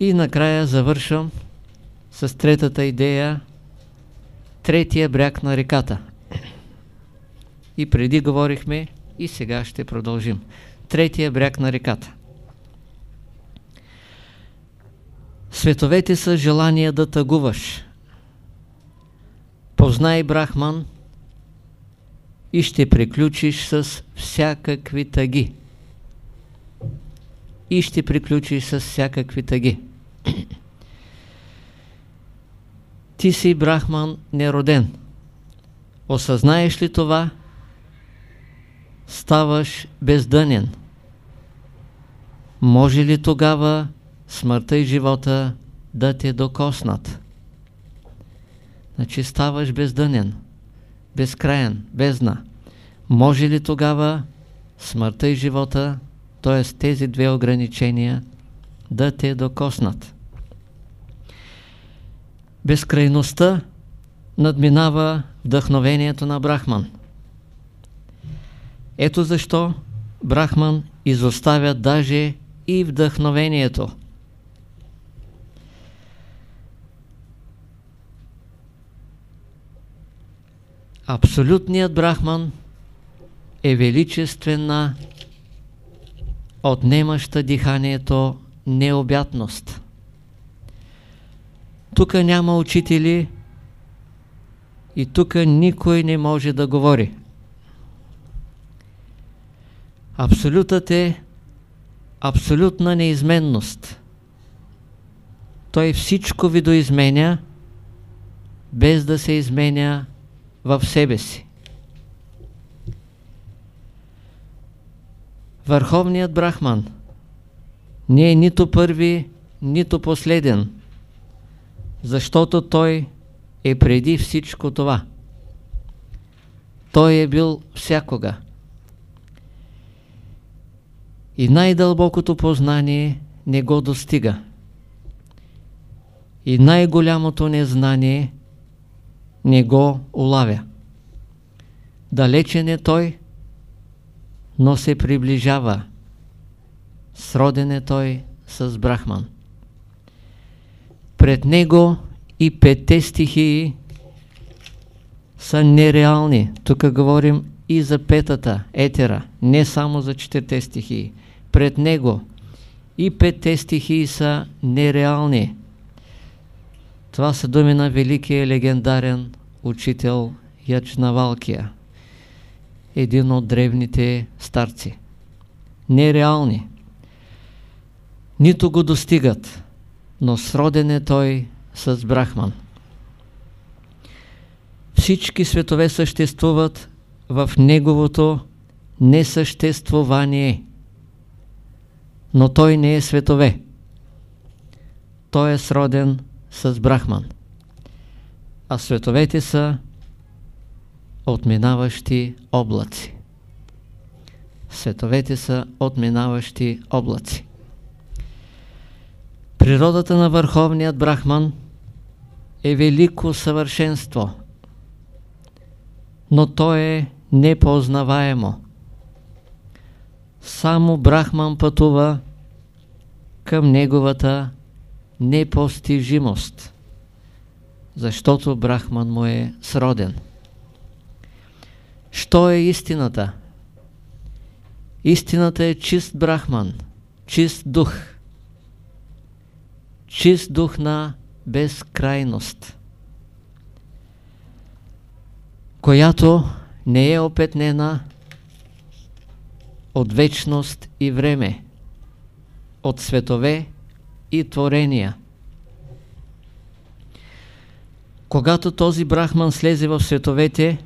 И накрая завършвам с третата идея, третия бряг на реката. И преди говорихме, и сега ще продължим. Третия бряг на реката. Световете са желание да тъгуваш. Познай Брахман и ще приключиш с всякакви тъги. И ще приключиш с всякакви тъги. Ти си Брахман нероден. Осъзнаеш ли това, ставаш бездънен. Може ли тогава смъртта и живота да те докоснат? Значи ставаш бездънен, безкраен, бездна. Може ли тогава смъртта и живота, т.е. тези две ограничения, да те докоснат? Безкрайността надминава вдъхновението на Брахман. Ето защо Брахман изоставя даже и вдъхновението. Абсолютният Брахман е величествена, отнемаща диханието необятност. Тук няма учители и тук никой не може да говори. Абсолютът е абсолютна неизменност. Той всичко видоизменя, без да се изменя в себе си. Върховният Брахман не е нито първи, нито последен, защото той е преди всичко това. Той е бил всякога. И най-дълбокото познание не го достига. И най-голямото незнание не го улавя. Далечен е той, но се приближава. Сроден е той с Брахман. Пред него и петте стихии са нереални. Тук говорим и за петата, етера, не само за четирите стихии пред него. И петте стихии са нереални. Това са думи на великия легендарен учител Ячнавалкия, един от древните старци. Нереални. Нито го достигат, но сроден е той с Брахман. Всички светове съществуват в неговото несъществувание но той не е светове. Той е сроден с Брахман. А световете са отминаващи облаци. Световете са отминаващи облаци. Природата на Върховният Брахман е велико съвършенство, но то е непознаваемо. Само Брахман пътува към неговата непостижимост, защото Брахман му е сроден. Що е истината? Истината е чист Брахман, чист дух, чист дух на безкрайност, която не е опетнена от вечност и време, от светове и творения. Когато този брахман слезе в световете,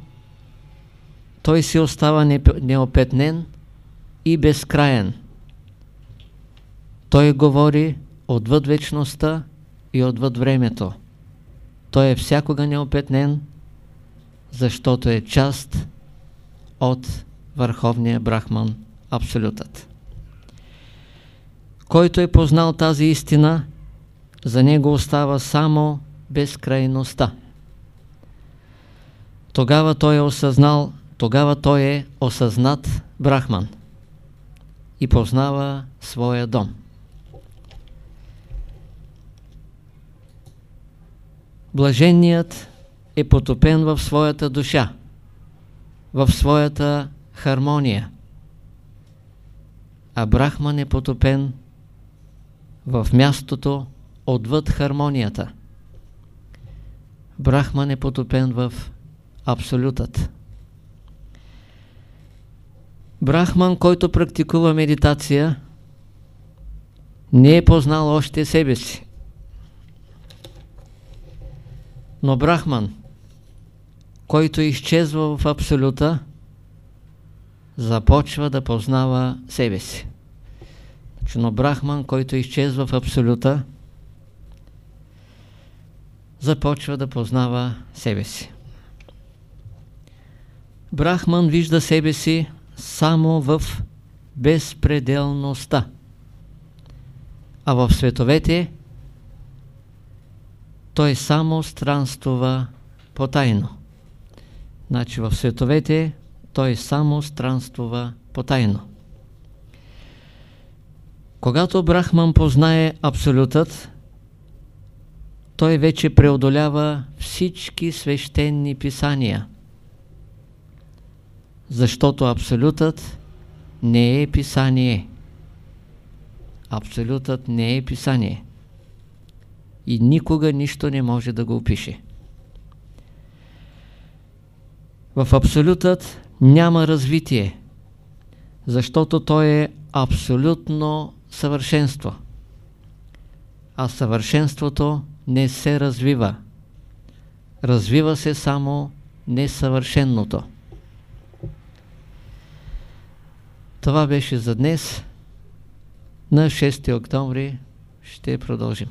той си остава неопетнен и безкраен. Той говори отвъд вечността и отвъд времето. Той е всякога неопетнен, защото е част от Върховния Брахман Абсолютът. Който е познал тази истина, за него остава само безкрайността. Тогава той е осъзнал, тогава той е осъзнат Брахман и познава своя дом. Блаженният е потопен в своята душа, в своята хармония, а Брахман е потопен в мястото отвъд хармонията. Брахман е потопен в Абсолютът. Брахман, който практикува медитация, не е познал още себе си. Но Брахман, който изчезва в Абсолюта, започва да познава себе си. Значи, но Брахман, който изчезва в Абсолюта, започва да познава себе си. Брахман вижда себе си само в безпределността. А в световете той само странствува потайно. Значи в световете той само странствува потайно. Когато Брахман познае Абсолютът, той вече преодолява всички свещени писания. Защото Абсолютът не е писание. Абсолютът не е писание. И никога нищо не може да го опише. В Абсолютът няма развитие, защото той е абсолютно съвършенство. А съвършенството не се развива. Развива се само несъвършенното. Това беше за днес. На 6 октомври ще продължим.